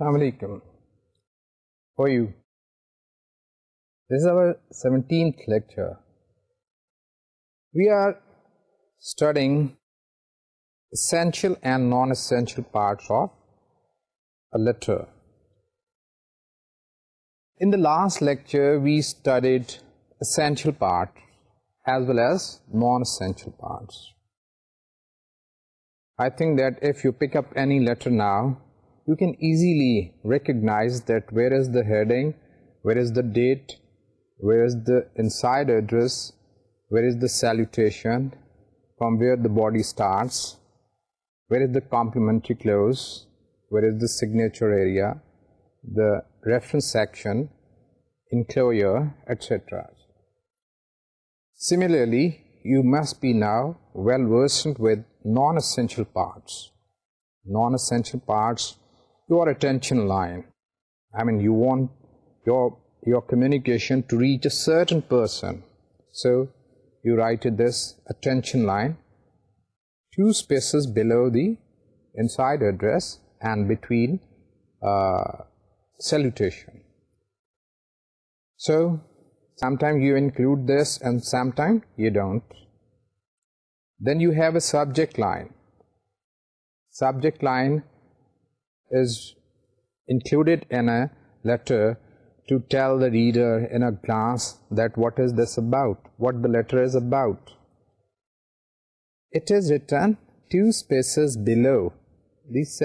Assalamu alaikum. How are you? This is our 17th lecture. We are studying essential and non-essential parts of a letter. In the last lecture, we studied essential parts as well as non-essential parts. I think that if you pick up any letter now, you can easily recognize that where is the heading, where is the date, where is the inside address, where is the salutation, from where the body starts, where is the complimentary clause, where is the signature area, the reference section, enclosure, etc. Similarly, you must be now well-versed with non-essential parts. Non-essential parts your attention line. I mean, you want your, your communication to reach a certain person. So, you write this attention line, two spaces below the inside address and between uh, salutation. So, sometimes you include this and sometimes you don't. Then you have a subject line. Subject line is included in a letter to tell the reader in a glass that what is this about, what the letter is about. It is written two spaces below this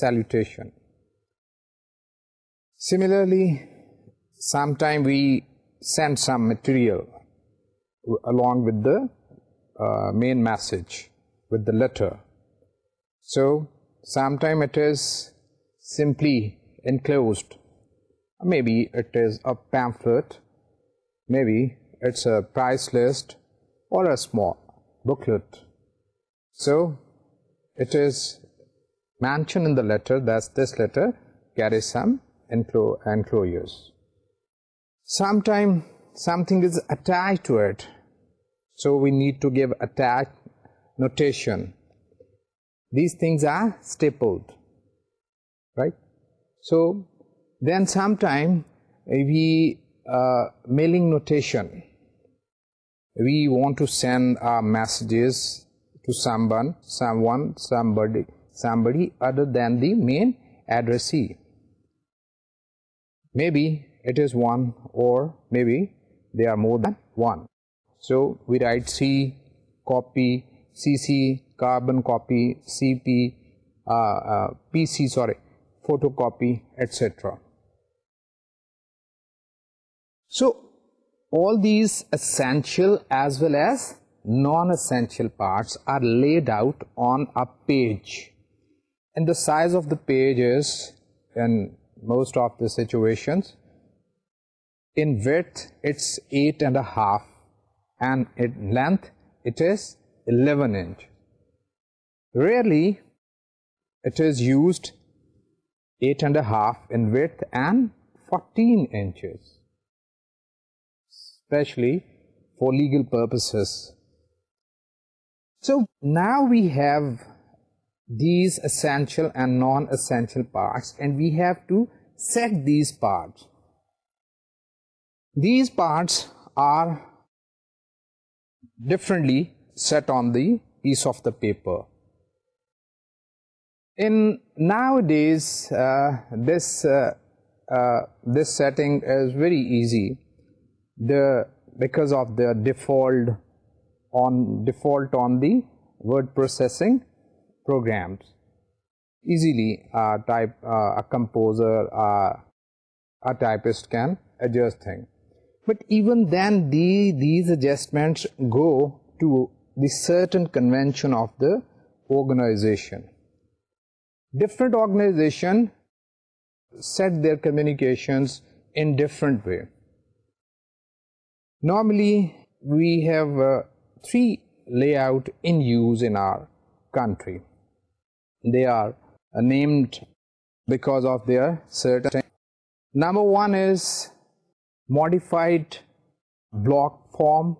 salutation. Similarly, sometime we send some material along with the uh, main message, with the letter. So, Sometimes it is simply enclosed maybe it is a pamphlet maybe it's a price list or a small booklet so it is mentioned in the letter that this letter carries some enclosures Sometimes something is attached to it so we need to give attached notation these things are stapled right so then sometime we uh, mailing notation we want to send our messages to someone someone somebody somebody other than the main addressee maybe it is one or maybe they are more than one so we write c copy cc Carbon copy, C P P C sorry photo all these essential as well as non-essential parts are laid out on a page and the size of the page is in most of the situations in width it's eight and a half and in length it is 11 inch Rarely, it is used eight and a half in width and 14 inches, especially for legal purposes. So, now we have these essential and non-essential parts and we have to set these parts. These parts are differently set on the piece of the paper. In nowadays, uh, this, uh, uh, this setting is very easy the, because of the default on, default on the word processing programs. Easily uh, type, a composer, a typist can adjust things. But even then the, these adjustments go to the certain convention of the organization different organizations set their communications in different way. Normally, we have uh, three layout in use in our country. They are uh, named because of their certain. Number one is modified block form,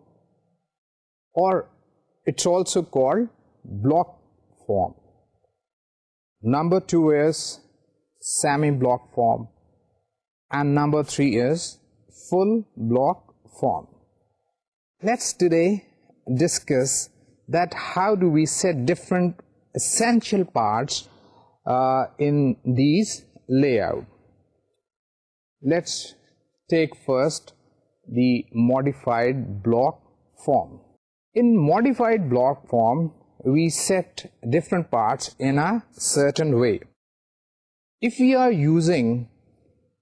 or it's also called block form. Number two is semi-block form. And number three is full block form. Let's today discuss that how do we set different essential parts uh, in these layout. Let's take first the modified block form. In modified block form, we set different parts in a certain way. If we are using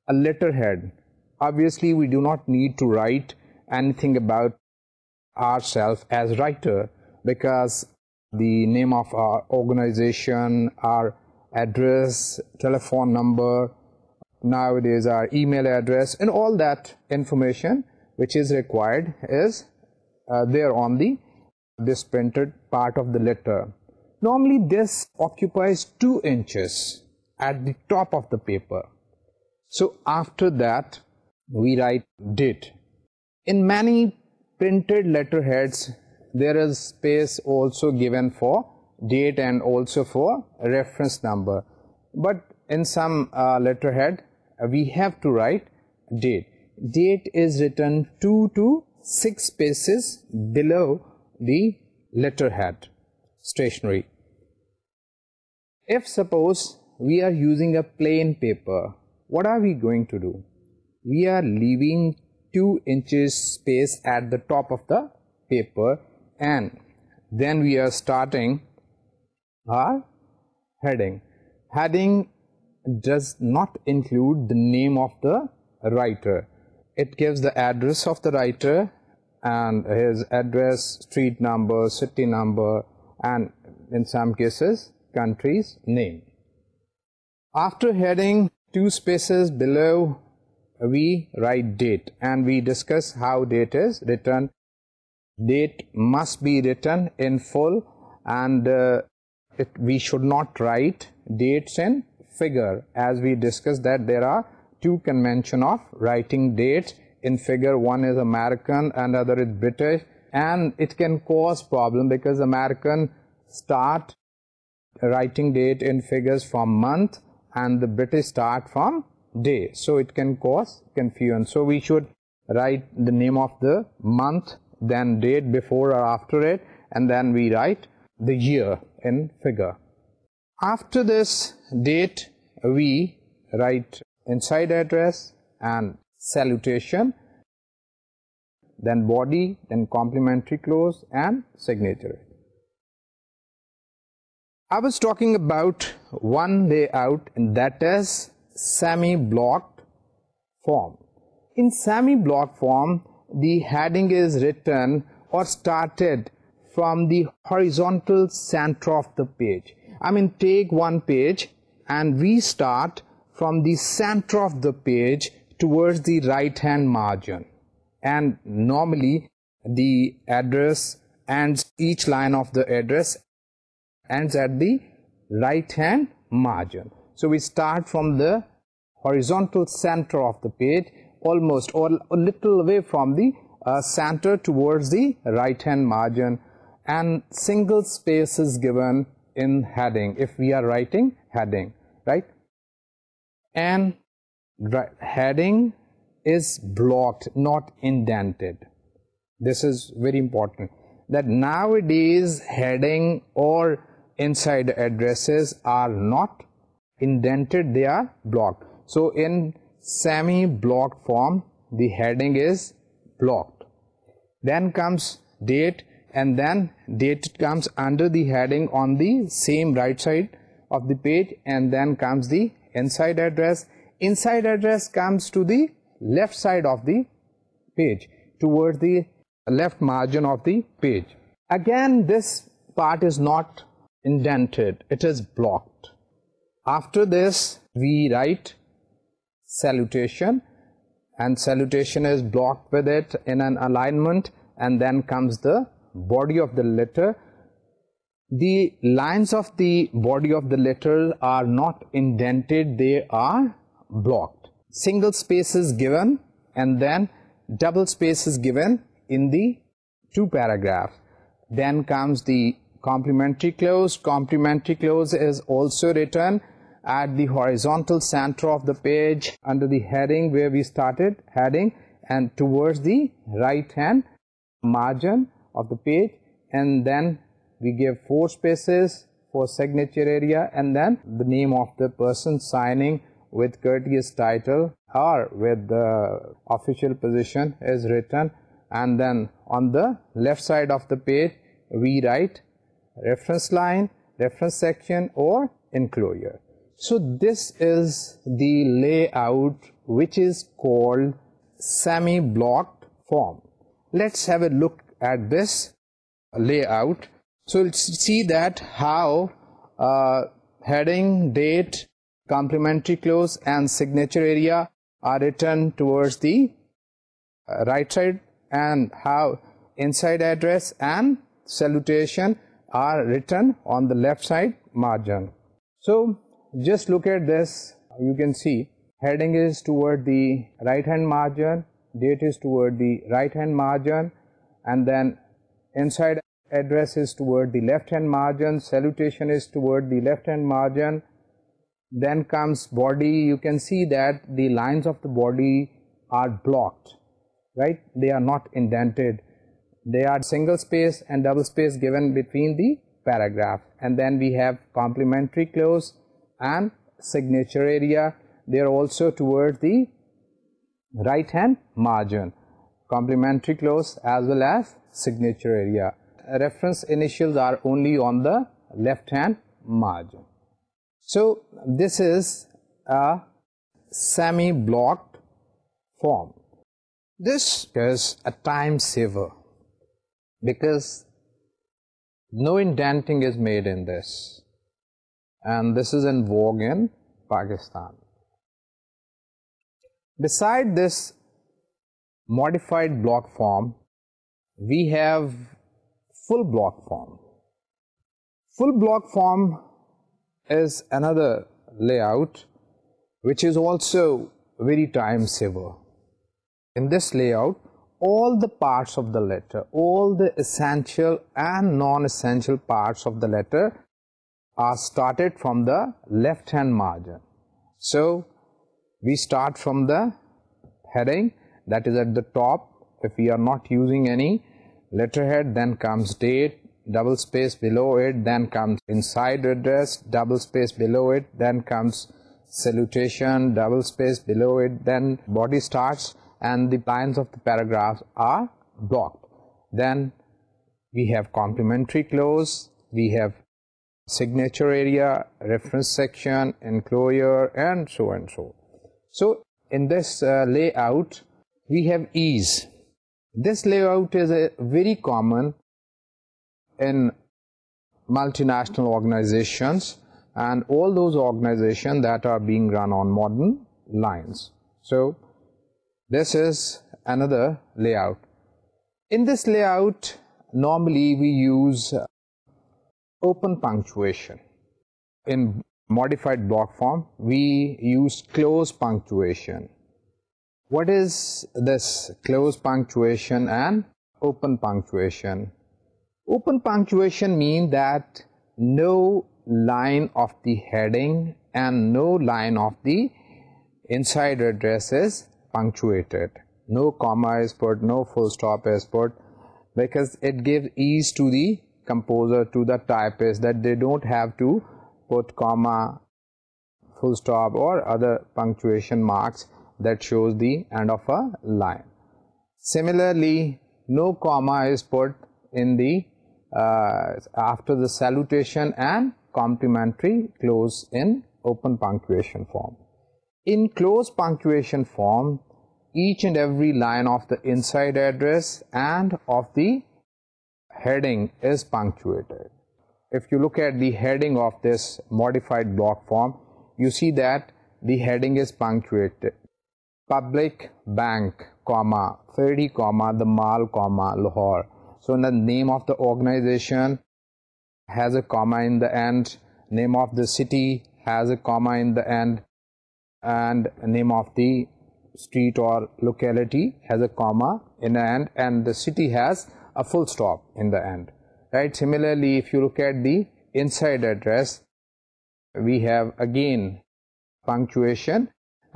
a letterhead, obviously we do not need to write anything about ourselves as writer because the name of our organization, our address, telephone number, nowadays our email address and all that information which is required is uh, there on the this printed part of the letter. Normally this occupies 2 inches at the top of the paper. So after that we write date. In many printed letterheads there is space also given for date and also for reference number. But in some uh, letterhead uh, we have to write date. Date is written 2 to 6 spaces below the letterhead stationery. If suppose we are using a plain paper, what are we going to do? We are leaving 2 inches space at the top of the paper and then we are starting our heading. Heading does not include the name of the writer. It gives the address of the writer and his address, street number, city number, and in some cases, country's name. After heading two spaces below, we write date, and we discuss how date is written. Date must be written in full, and uh, we should not write dates in figure, as we discussed that there are two convention of writing date in figure one is American and other is British and it can cause problem because American start writing date in figures from month and the British start from day. So it can cause confusion. So we should write the name of the month then date before or after it and then we write the year in figure. After this date we write inside address and salutation, then body, then complimentary clause and signature. I was talking about one out, and that is block form. In semi block form, the heading is written or started from the horizontal center of the page. I mean take one page and we start from the center of the page towards the right hand margin and normally the address ends each line of the address ends at the right hand margin so we start from the horizontal center of the page almost or a little away from the uh, center towards the right hand margin and single spaces given in heading if we are writing heading right and heading is blocked, not indented. This is very important. That nowadays heading or inside addresses are not indented, they are blocked. So in semi-blocked form, the heading is blocked. Then comes date and then date comes under the heading on the same right side of the page and then comes the inside address inside address comes to the left side of the page towards the left margin of the page again this part is not indented it is blocked after this we write salutation and salutation is blocked with it in an alignment and then comes the body of the letter the lines of the body of the letter are not indented they are blocked. Single space is given and then double space is given in the two paragraph. Then comes the complimentary clause. Complimentary clause is also written at the horizontal center of the page under the heading where we started heading and towards the right hand margin of the page and then we give four spaces for signature area and then the name of the person signing with courteous title or with the official position is written and then on the left side of the page we write reference line, reference section or enclosure. So this is the layout which is called semi-blocked form. Let's have a look at this layout. So let's see that how uh, heading, date complementary clause and signature area are written towards the uh, right side and how inside address and salutation are written on the left side margin. So just look at this you can see heading is toward the right hand margin, date is toward the right hand margin and then inside address is toward the left hand margin, salutation is toward the left hand margin then comes body you can see that the lines of the body are blocked right they are not indented they are single space and double space given between the paragraph and then we have complimentary clause and signature area they are also towards the right hand margin Complimentary clause as well as signature area reference initials are only on the left hand margin so this is a semi-blocked form. This is a time saver because no indenting is made in this and this is in vogue in Pakistan. Beside this modified block form, we have full block form. Full block form is another layout, which is also very time saver. In this layout, all the parts of the letter, all the essential and non-essential parts of the letter are started from the left-hand margin. So, we start from the heading that is at the top. If we are not using any letterhead, then comes date, double space below it, then comes inside address, double space below it, then comes salutation, double space below it, then body starts and the lines of the paragraphs are blocked. Then we have complimentary close, we have signature area, reference section, enclosure and so and so. So in this uh, layout we have ease. This layout is a very common in multinational organizations and all those organizations that are being run on modern lines. So this is another layout. In this layout, normally we use open punctuation. In modified block form, we use close punctuation. What is this close punctuation and open punctuation? open punctuation mean that no line of the heading and no line of the inside address is punctuated no comma is put no full stop is put because it gives ease to the composer to the typist that they don't have to put comma full stop or other punctuation marks that shows the end of a line similarly no comma is put in the uh, after the salutation and complimentary, close in open punctuation form. In close punctuation form, each and every line of the inside address and of the heading is punctuated. If you look at the heading of this modified block form, you see that the heading is punctuated. Public Bank, comma, 30, comma, the Mall, comma, Lahore so in the name of the organization has a comma in the end name of the city has a comma in the end and name of the street or locality has a comma in the end and the city has a full stop in the end right similarly if you look at the inside address we have again punctuation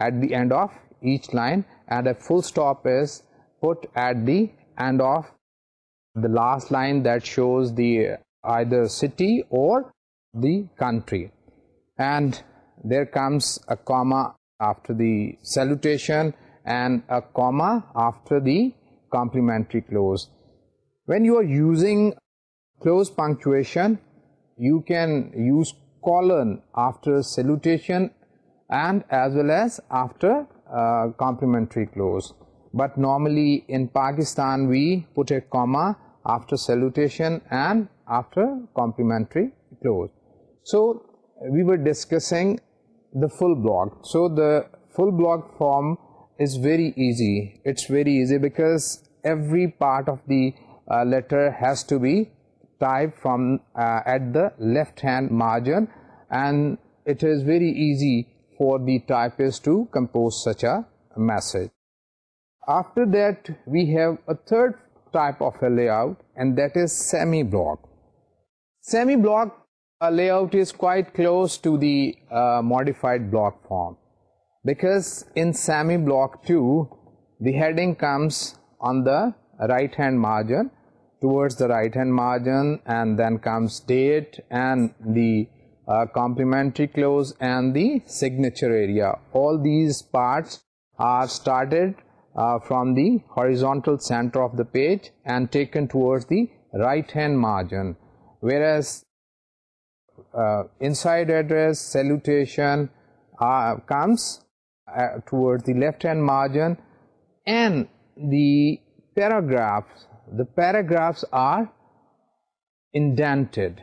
at the end of each line and a full stop is put at the end of the last line that shows the uh, either city or the country and there comes a comma after the salutation and a comma after the complimentary close. when you are using close punctuation you can use colon after salutation and as well as after uh, complimentary close. but normally in pakistan we put a comma after salutation and after complimentary close. So, we were discussing the full block. So, the full block form is very easy. It's very easy because every part of the uh, letter has to be typed from uh, at the left hand margin and it is very easy for the typist to compose such a message. After that, we have a third type of a layout and that is semi-block. Semi-block uh, layout is quite close to the uh, modified block form because in semi-block 2 the heading comes on the right hand margin towards the right hand margin and then comes date and the complimentary uh, complementary close and the signature area. All these parts are started uh, from the horizontal center of the page and taken towards the right hand margin whereas uh, inside address salutation uh, comes towards the left hand margin and the paragraphs the paragraphs are indented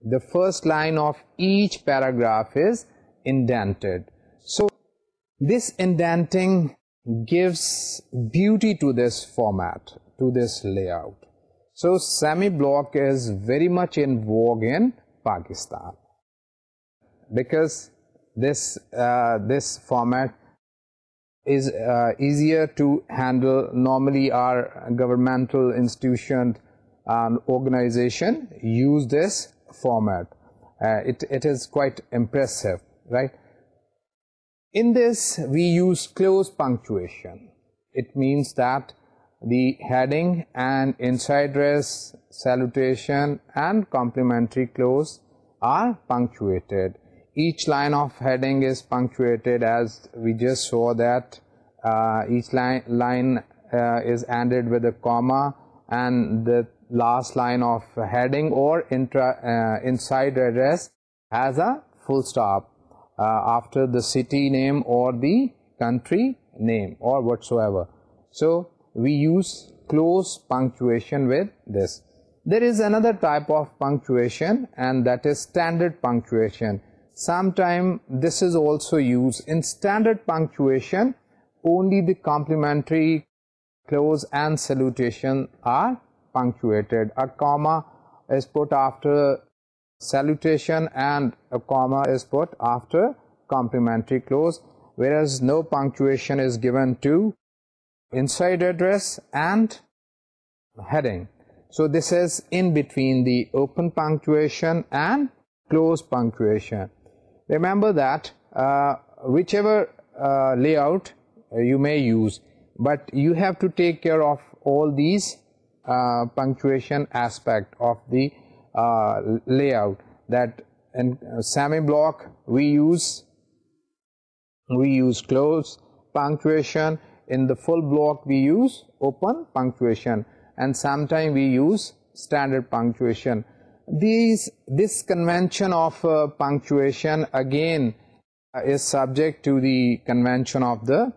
the first line of each paragraph is indented so this indenting gives beauty to this format, to this layout. So semi-block is very much in vogue in Pakistan because this, uh, this format is uh, easier to handle. Normally our governmental institution and organization use this format. Uh, it, it is quite impressive, right? In this, we use close punctuation. It means that the heading and inside address, salutation and complimentary close are punctuated. Each line of heading is punctuated as we just saw that uh, each line uh, is ended with a comma and the last line of heading or uh, inside address has a full stop. Uh, after the city name or the country name or whatsoever. So, we use close punctuation with this. There is another type of punctuation and that is standard punctuation. Sometime this is also used in standard punctuation only the complementary close and salutation are punctuated. A comma is put after salutation and a comma is put after complimentary clause whereas no punctuation is given to inside address and heading. So this is in between the open punctuation and close punctuation. Remember that uh, whichever uh, layout uh, you may use but you have to take care of all these punctuation aspect of the uh, layout that in uh, semi block we use we use close punctuation in the full block we use open punctuation and sometime we use standard punctuation these this convention of uh, punctuation again is subject to the convention of the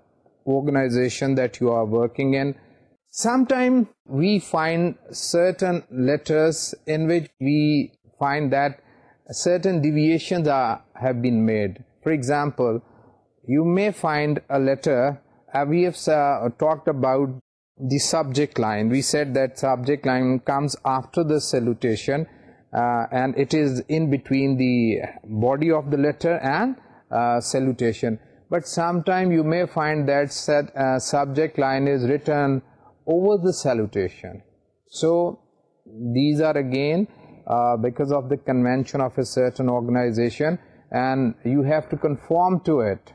organization that you are working in Sometimes we find certain letters in which we find that certain deviations are have been made. For example, you may find a letter, uh, we have uh, talked about the subject line. We said that subject line comes after the salutation uh, and it is in between the body of the letter and salutation. But sometimes you may find that set, subject line is written over the salutation. So these are again uh, because of the convention of a certain organization and you have to conform to it,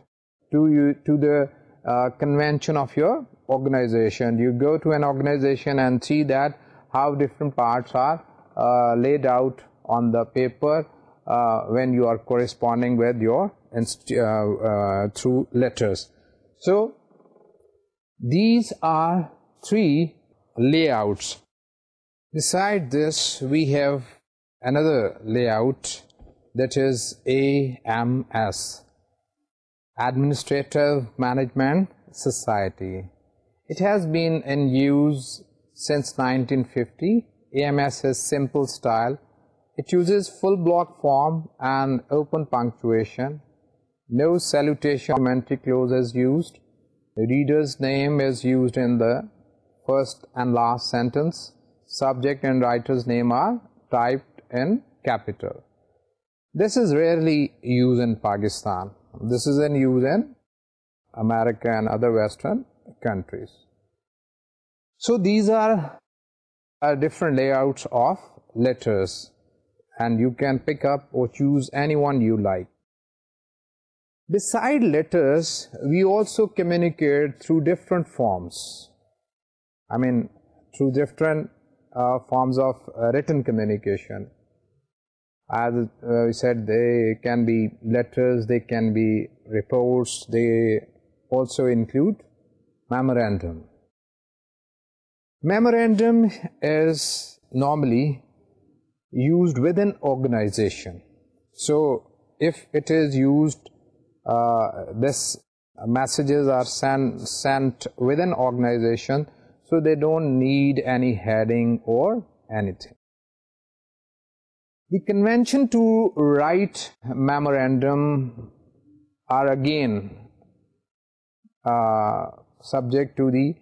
to, you, to the uh, convention of your organization. You go to an organization and see that how different parts are uh, laid out on the paper when you are corresponding with your through letters. So these are three layouts. Beside this, we have another layout that is AMS, Administrative Management Society. It has been in use since 1950. AMS has simple style. It uses full block form and open punctuation. No salutation or mentee clause is used. The reader's name is used in the first and last sentence subject and writer's name are typed in capital. This is rarely used in Pakistan. This is in use in America and other western countries. So these are different layouts of letters and you can pick up or choose anyone you like. Beside letters, we also communicate through different forms. I mean, through different uh, forms of uh, written communication. As we uh, said, they can be letters, they can be reports, they also include memorandum. Memorandum is normally used within organization. So, if it is used, uh, this messages are sent, sent within organization, so they don't need any heading or anything. The convention to write memorandum are again uh, subject to the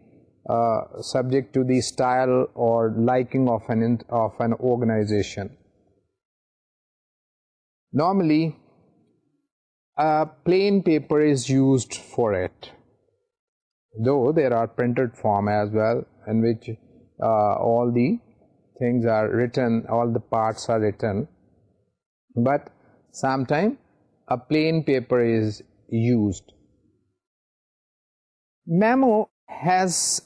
uh, subject to the style or liking of an of an organization. Normally, a plain paper is used for it though there are printed form as well in which uh, all the things are written, all the parts are written. But sometime a plain paper is used. Memo has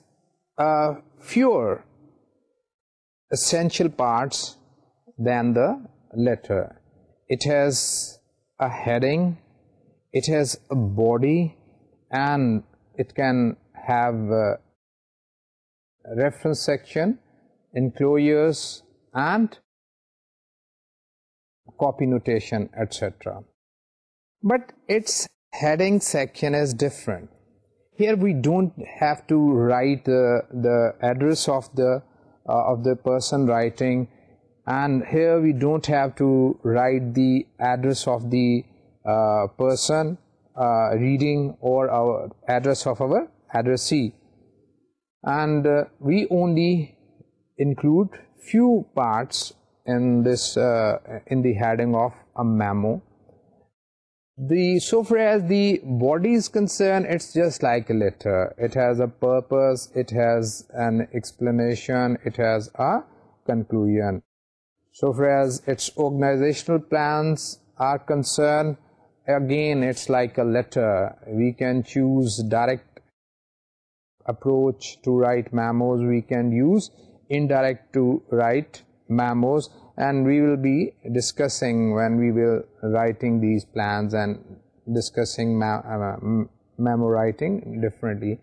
fewer essential parts than the letter. It has a heading, it has a body and it can have reference section, enclosures and copy notation etc. But its heading section is different. Here we don't have to write uh, the address of the uh, of the person writing and here we don't have to write the address of the uh, person uh, reading or our address of our addressee and uh, we only include few parts in this uh, in the heading of a memo the so far as the body is concerned it's just like a letter it has a purpose it has an explanation it has a conclusion so far as its organizational plans are concerned again it's like a letter we can choose direct approach to write memos we can use indirect to write memos and we will be discussing when we will writing these plans and discussing mem uh, memo writing differently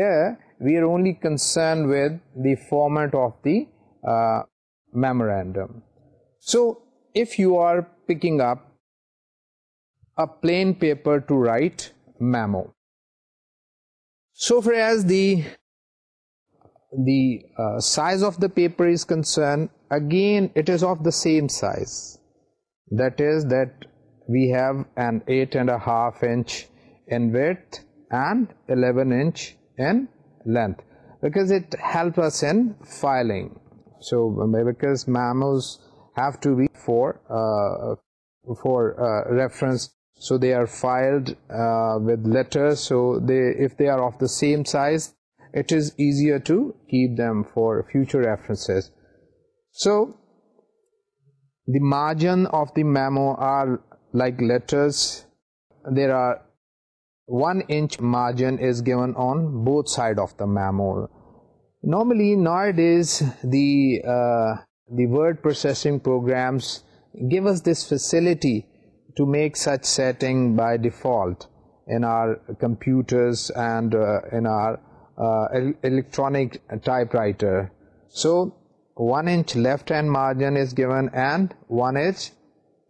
here we are only concerned with the format of the uh, memorandum so if you are picking up a plain paper to write memo so far as the the uh, size of the paper is concerned, again it is of the same size. That is that we have an eight and a half inch in width and 11 inch in length because it helps us in filing. So um, because mammals have to be for, uh, for uh, reference so they are filed uh, with letters so if they are of the same size it is easier to keep them for future references so the margin of the memo are like letters there are one inch margin is given on both side of the memo normally nowadays the uh, the word processing programs give us this facility to make such setting by default in our computers and uh, in our uh, electronic typewriter. So, 1 inch left hand margin is given and 1 inch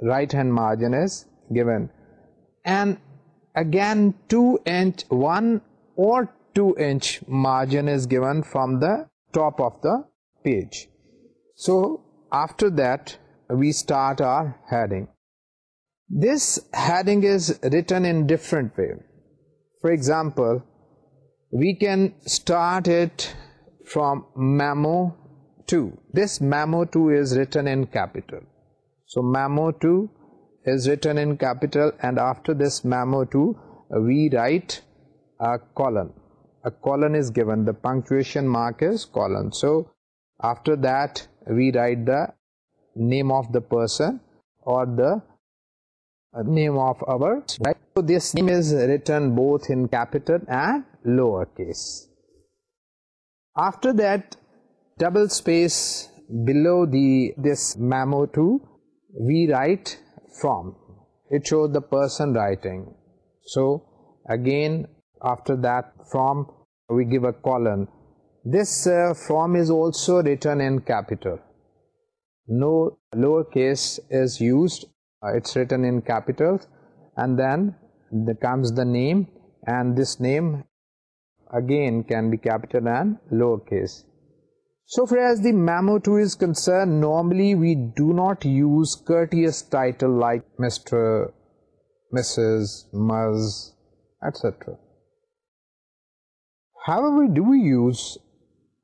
right hand margin is given. And again 2 inch, 1 or 2 inch margin is given from the top of the page. So, after that we start our heading. This heading is written in different way. For example, we can start it from memo 2. This memo 2 is written in capital. So memo 2 is written in capital and after this memo 2 we write a colon. A colon is given. The punctuation mark is colon. So after that we write the name of the person or the name of our right? So this name is written both in capital and lowercase. After that, double space below the this memo To we write from. It shows the person writing. So again, after that from, we give a colon. This uh, from is also written in capital. No lowercase is used uh, it's written in capitals and then there comes the name and this name again can be capital and lowercase. So far as the memo 2 is concerned, normally we do not use courteous title like Mr., Mrs., Ms., etc. However, do we use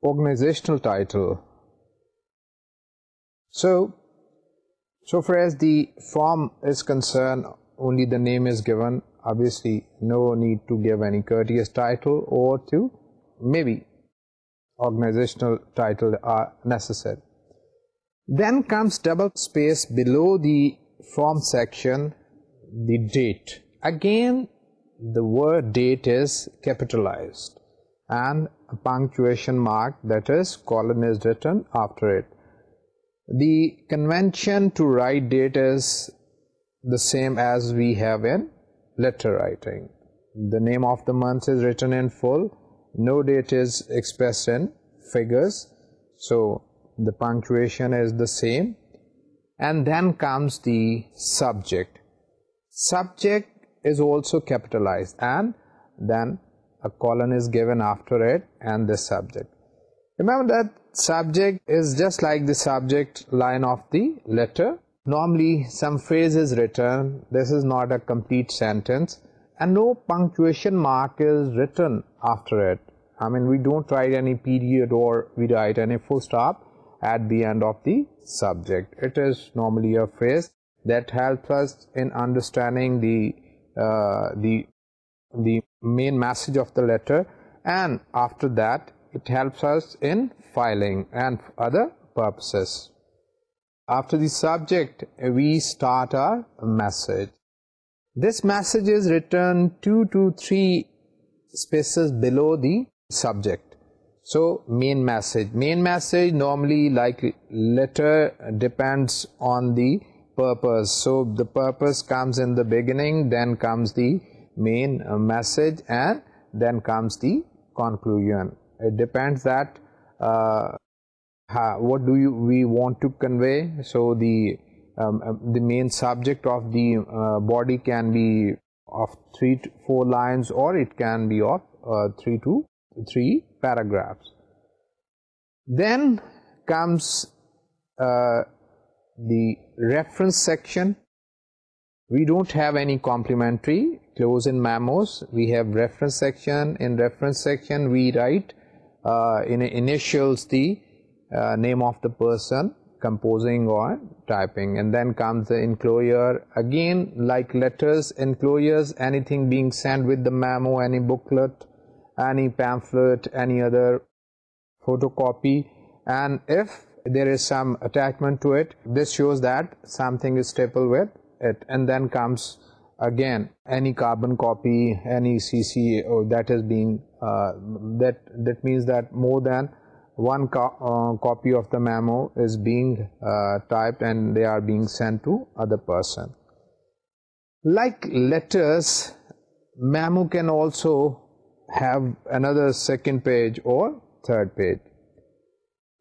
organizational title? So, so far as the form is concerned, only the name is given. Obviously, no need to give any courteous title or to maybe organizational title are necessary. Then comes double space below the form section, the date. Again, the word date is capitalized and a punctuation mark that is colon is written after it the convention to write date is the same as we have in letter writing. The name of the month is written in full. No date is expressed in figures. So the punctuation is the same. And then comes the subject. Subject is also capitalized and then a colon is given after it and the subject remember that subject is just like the subject line of the letter normally some phrase is written this is not a complete sentence and no punctuation mark is written after it I mean we don't write any period or we write any full stop at the end of the subject it is normally a phrase that helps us in understanding the uh, the the main message of the letter and after that it helps us in filing and other purposes. After the subject, we start our message. This message is written 2 to 3 spaces below the subject. So, main message. Main message normally like letter depends on the purpose. So, the purpose comes in the beginning, then comes the main message and then comes the conclusion it depends that uh, what do you we want to convey so the um, um, the main subject of the uh, body can be of three to four lines or it can be of uh, three to three paragraphs then comes the reference section we don't have any complementary close in mammos we have reference section in reference section we write uh, in initials the uh, name of the person composing or typing and then comes the enclosure again like letters enclosures anything being sent with the memo any booklet any pamphlet any other photocopy and if there is some attachment to it this shows that something is stapled with it and then comes again any carbon copy any cc has been that that means that more than one uh, copy of the memo is being uh, typed and they are being sent to other person like letters memo can also have another second page or third page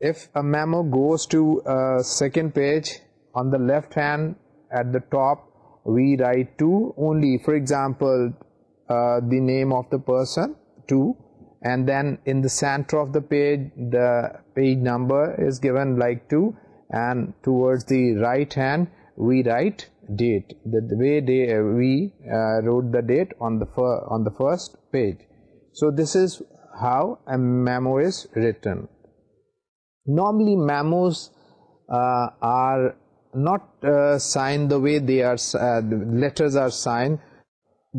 if a memo goes to a second page on the left hand at the top we write to only for example uh, the name of the person 2 and then in the center of the page the page number is given like 2 and towards the right hand we write date the, way they, uh, we uh, wrote the date on the on the first page so this is how a memo is written normally memos uh, are not signed the way they are letters are signed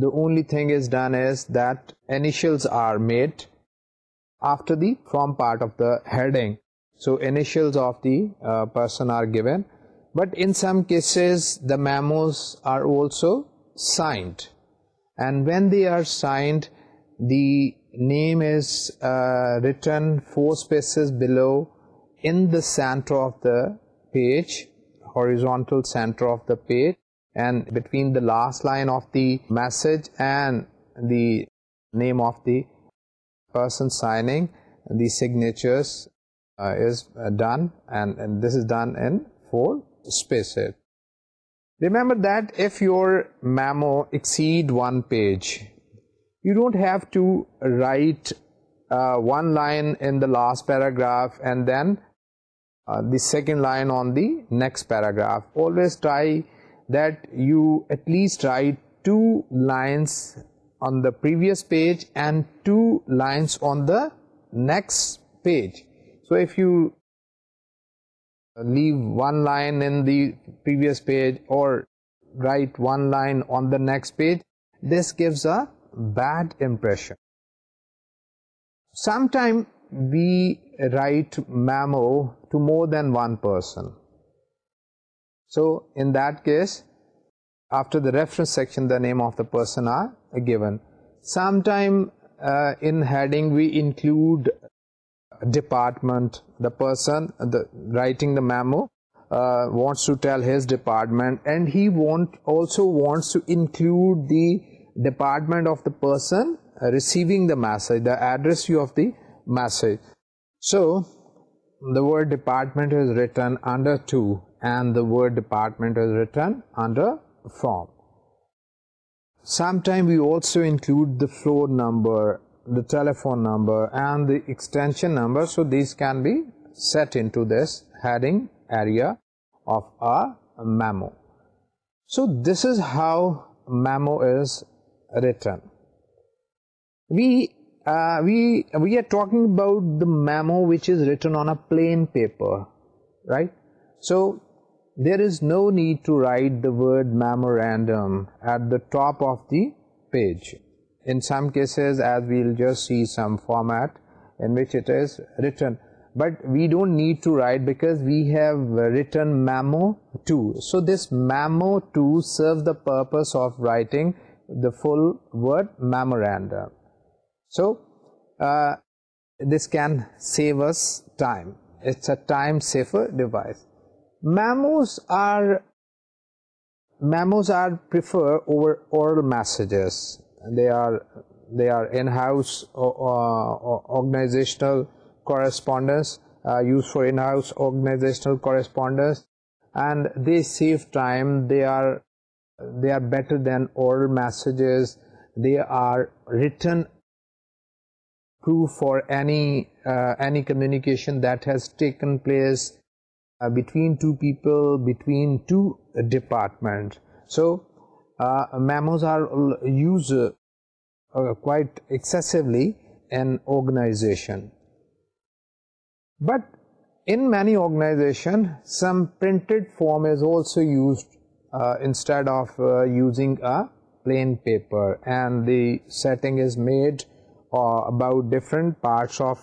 the only thing is done is that initials are made after the from part of the heading. So initials of the uh, person are given. But in some cases, the memos are also signed. And when they are signed, the name is uh, written four spaces below in the center of the page, horizontal center of the page and between the last line of the message and the name of the person signing the signatures uh, is uh, done and, this is done in four spaces. Remember that if your memo exceed one page, you don't have to write uh, one line in the last paragraph and then the second line on the next paragraph. Always try that you at least write two lines on the previous page and two lines on the next page. So if you leave one line in the previous page or write one line on the next page, this gives a bad impression. Sometime we write memo to more than one person. So, in that case, after the reference section, the name of the person are given. Sometime uh, in heading, we include department, the person the writing the memo uh, wants to tell his department and he want, also wants to include the department of the person uh, receiving the message, the address view of the message. So, the word department is written under two and the word department is written under form. Sometimes we also include the floor number, the telephone number and the extension number. So these can be set into this heading area of a memo. So this is how memo is written. We, uh, we, we are talking about the memo which is written on a plain paper, right? So there is no need to write the word memorandum at the top of the page. In some cases, as we'll just see some format in which it is written. But we don't need to write because we have written memo too. So this memo too serves the purpose of writing the full word memorandum. So uh, this can save us time. It's a time-safer device. Mammals are mammals are prefer over oral messages. They are they are in-house organizational correspondence uh, used for in-house organizational correspondence, and they save time. They are they are better than oral messages. They are written proof for any uh, any communication that has taken place. Uh, between two people, between two departments. So, uh, memos are used uh, quite excessively in organization. But in many organizations, some printed form is also used instead of using a plain paper and the setting is made about different parts of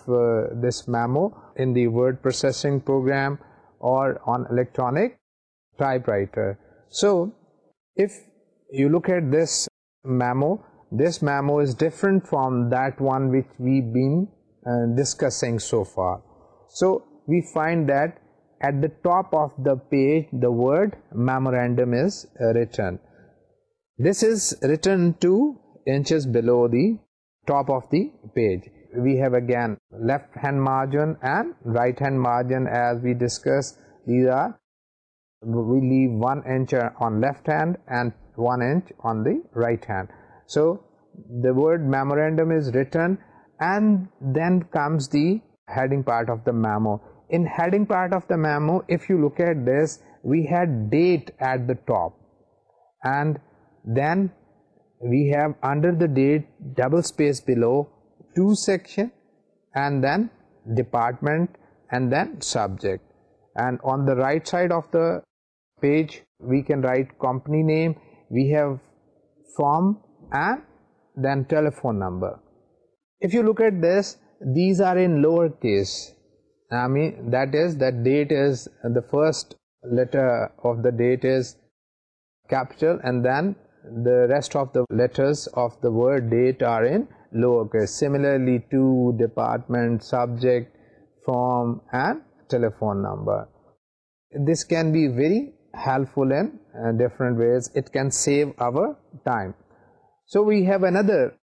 this memo in the word processing program or on electronic typewriter. So if you look at this memo, this memo is different from that one which we've been uh, discussing so far. So we find that at the top of the page the word memorandum is uh, written. This is written 2 inches below the top of the page we have again left hand margin and right hand margin as we discussed these are we leave one inch on left hand and one inch on the right hand. So, the word memorandum is written and then comes the heading part of the memo. In heading part of the memo if you look at this we had date at the top and then we have under the date double space below two section and then department and then subject and on the right side of the page we can write company name we have form and then telephone number if you look at this these are in lower case i mean that is that date is the first letter of the date is capital and then the rest of the letters of the word date are in lower Similarly, to department, subject, form and telephone number. This can be very helpful in uh, different ways. It can save our time. So, we have another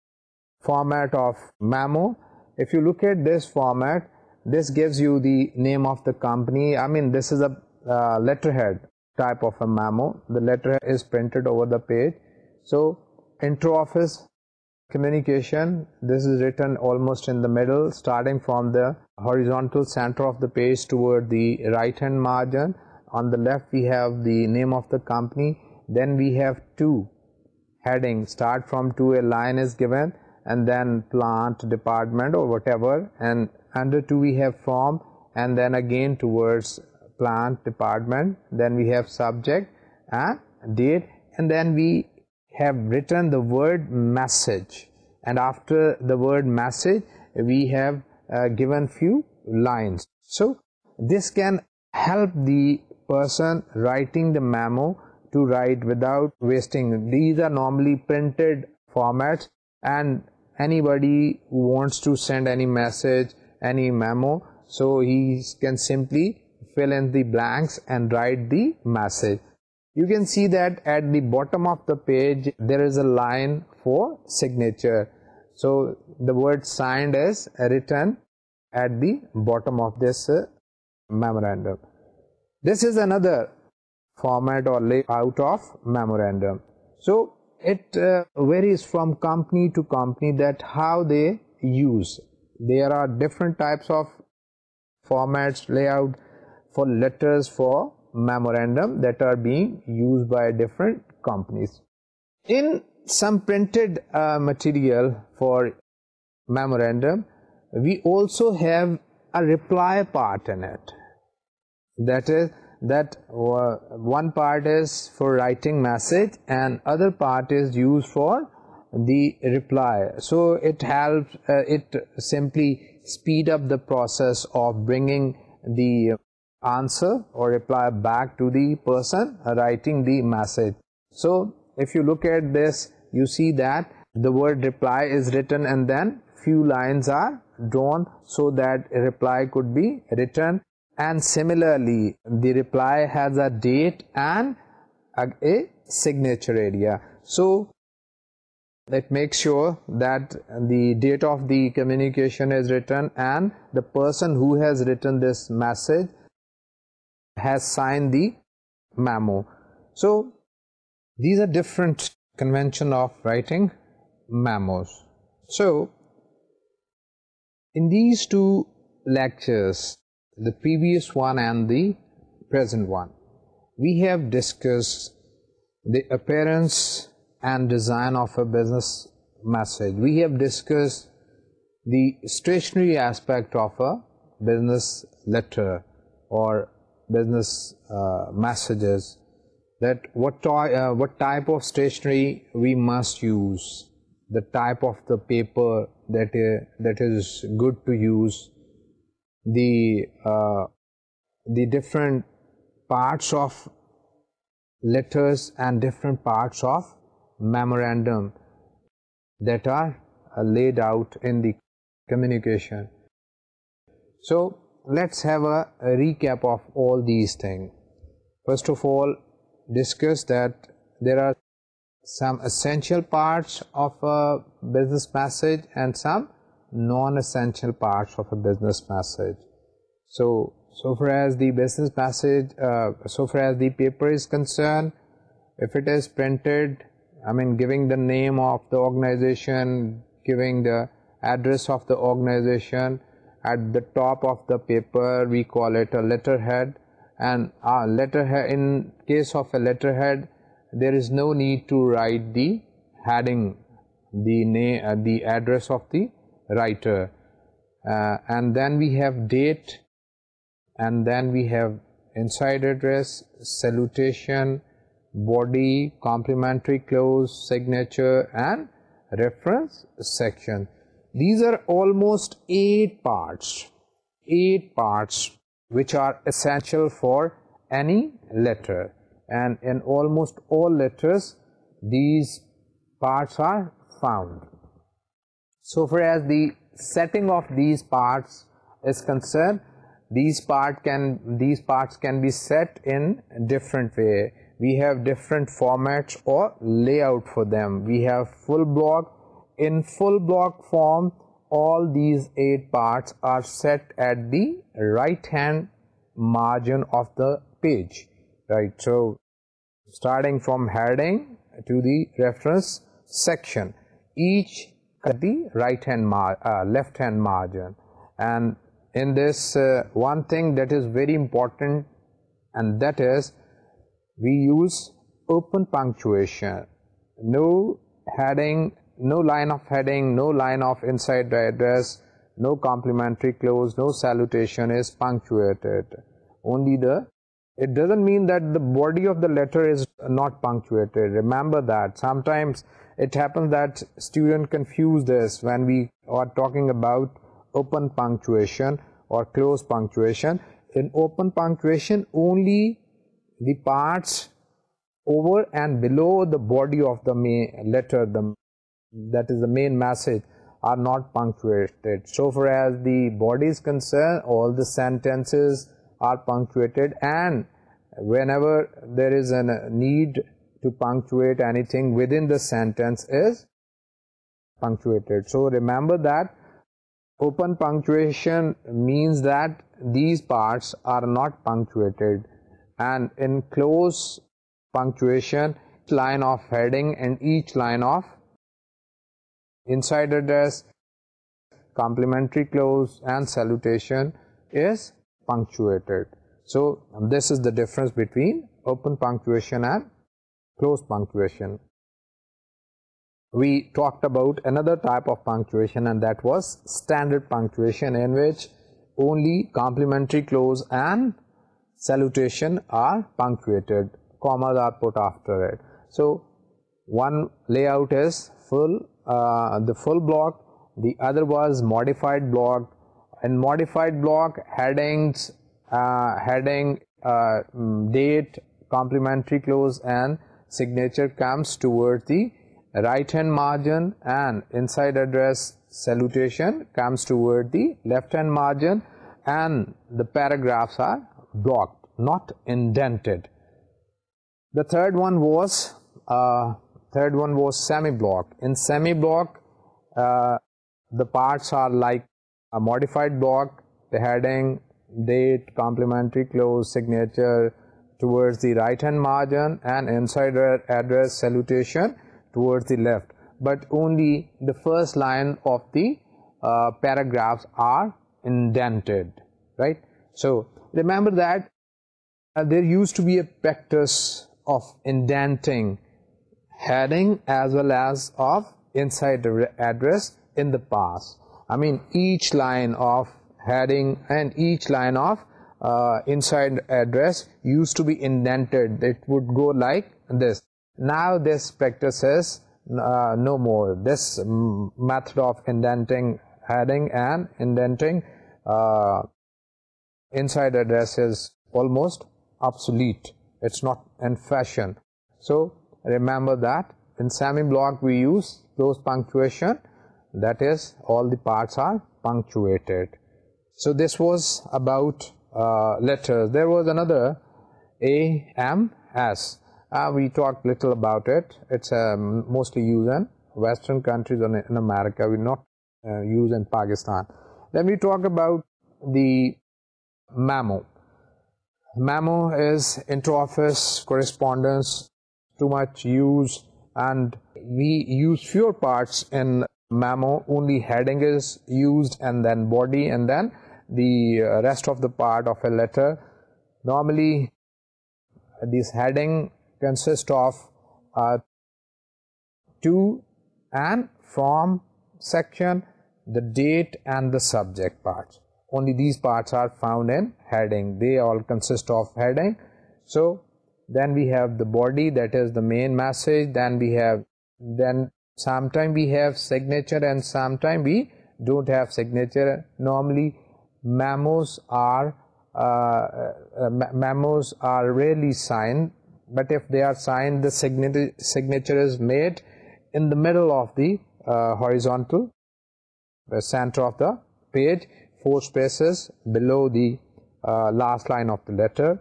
format of memo. If you look at this format, this gives you the name of the company. I mean, this is a uh, letterhead type of a memo. The letter is printed over the page. So, intro office communication. This is written almost in the middle, starting from the horizontal center of the page toward the right hand margin. On the left, we have the name of the company. Then we have two heading. Start from two, a line is given, and then plant, department, or whatever. And under two, we have form, and then again towards plant, department. Then we have subject and uh, date. And then we have written the word message and after the word message we have uh, given few lines. So this can help the person writing the memo to write without wasting. These are normally printed formats and anybody who wants to send any message, any memo, so he can simply fill in the blanks and write the message you can see that at the bottom of the page there is a line for signature so the word signed is written at the bottom of this uh, memorandum this is another format or layout of memorandum so it uh, varies from company to company that how they use there are different types of formats layout for letters for memorandum that are being used by different companies. In some printed uh, material for memorandum, we also have a reply part in it. That is, that uh, one part is for writing message and other part is used for the reply. So, it helps, uh, it simply speed up the process of bringing the answer or reply back to the person writing the message. So, if you look at this, you see that the word reply is written and then few lines are drawn so that reply could be written and similarly the reply has a date and a, a signature area. So, it makes sure that the date of the communication is written and the person who has written this message has signed the memo. So, these are different convention of writing memos. So, in these two lectures, the previous one and the present one, we have discussed the appearance and design of a business message. We have discussed the stationery aspect of a business letter or business uh, messages that what, toy, uh, what type of stationery we must use, the type of the paper that, uh, that is good to use, the, the different parts of letters and different parts of memorandum that are laid out in the communication. So, let's have a recap of all these things. First of all, discuss that there are some essential parts of a business message and some non-essential parts of a business message. So, so far as the business message, uh, so far as the paper is concerned, if it is printed, I mean giving the name of the organization, giving the address of the organization, at the top of the paper we call it a letterhead and a ah, letterhead in case of a letterhead there is no need to write the heading the name uh, the address of the writer uh, and then we have date and then we have inside address salutation body complimentary close, signature and reference section these are almost 8 parts which are essential for any letter, and in almost all letters these parts are found. So far as the setting of these parts is concerned, these parts can be set in different way. We have different formats or layout for them. We have full block, in full block form all these eight parts are set at the right hand margin of the page right so starting from heading to the reference section each at the right hand mar uh, left hand margin and in this uh, one thing that is very important and that is we use open punctuation no heading no line of heading, no line of inside the address, no complimentary close, no salutation is punctuated. Only the, it doesn't mean that the body of the letter is not punctuated. Remember that. Sometimes it happens that student confuse this when we are talking about open punctuation or close punctuation. In open punctuation, only the parts over and below the body of the letter, the that is the main message are not punctuated. So far as the body is concerned, all the sentences are punctuated and whenever there is a need to punctuate anything within the sentence is punctuated. So remember that open punctuation means that these parts are not punctuated and in close punctuation line of heading and each line of inside address, complimentary close and salutation is punctuated. So, this is the difference between open punctuation and close punctuation. We talked about another type of punctuation and that was standard punctuation in which only complimentary close and salutation are punctuated, commas are put after it. So, one layout is uh, the full block the other was modified block and modified block headings uh, heading uh, mm, date complimentary close and signature comes toward the right hand margin and inside address salutation comes toward the left hand margin and the paragraphs are blocked not indented the third one was third one was semi-block. In semi-block, uh, the parts are like a modified block, the heading, date, complimentary, close, signature towards the right-hand margin, and insider address salutation towards the left. But only the first line of the uh, paragraphs are indented, right? So, remember that uh, there used to be a practice of indenting heading as well as of inside address in the past. I mean each line of heading and each line of uh, inside address used to be indented. It would go like this. Now this practice is uh, no more. This mm, method of indenting heading and indenting uh, inside address is almost obsolete. It's not in fashion. So remember that in semi block we use close punctuation that is all the parts are punctuated so this was about uh, letters there was another a m s uh, we talked little about it it's um, mostly used in western countries and in america we not uh, use in pakistan then we talk about the memo memo is inter office correspondence too much use and we use fewer parts in memo. only heading is used and then body and then the uh, rest of the part of a letter. Normally this heading consists of uh, to and from section, the date and the subject part. Only these parts are found in heading. They all consist of heading. So then we have the body that is the main message then we have then sometime we have signature and sometime we don't have signature normally memos are uh, uh, memos are rarely signed but if they are signed the signature signature is made in the middle of the uh, horizontal the center of the page four spaces below the last line of the letter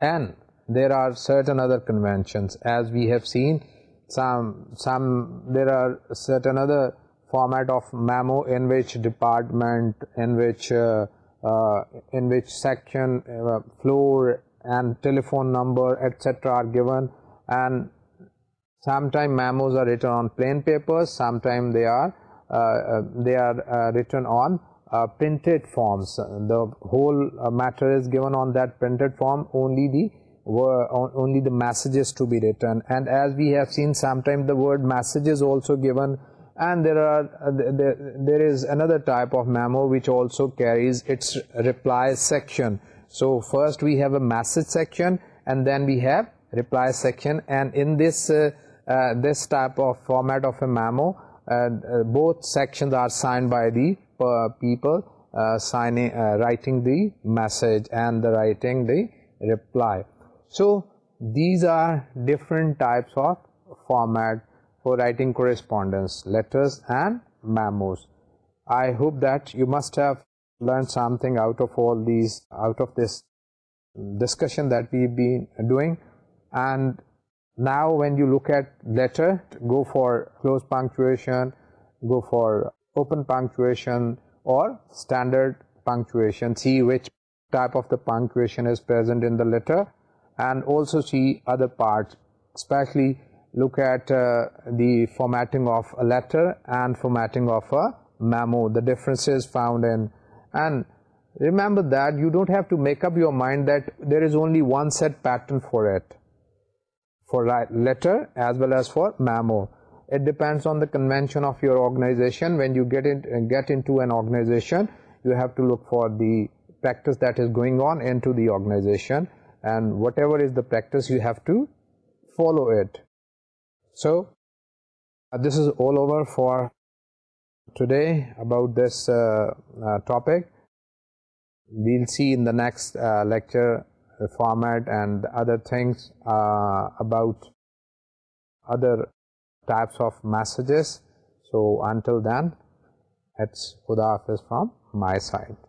and there are certain other conventions as we have seen some some there are certain other format of memo in which department in which uh, uh, in which section uh, floor and telephone number etc are given and sometimes memos are written on plain papers. Sometimes they are they are written on printed forms the whole matter is given on that printed form only the were only the messages to be written and as we have seen sometimes the word messages also given and there are there is another type of memo which also carries its reply section so first we have a message section and then we have reply section and in this uh, uh, this type of format of a memo uh, both sections are signed by the people signing writing the message and the writing the reply so these are different types of format for writing correspondence, letters and memos. I hope that you must have learned something out of all these, out of this discussion that we've been doing. And now when you look at letter, go for close punctuation, go for open punctuation or standard punctuation. See which type of the punctuation is present in the letter and also see other parts, especially look at uh, the formatting of a letter and formatting of a memo, the differences found in. And remember that you don't have to make up your mind that there is only one set pattern for it, for letter as well as for memo. It depends on the convention of your organization. When you get, in, get into an organization, you have to look for the practice that is going on into the organization and whatever is the practice you have to follow it so uh, this is all over for today about this uh, uh, topic we'll see in the next lecture format and other things about other types of messages so until then it's khuda from my side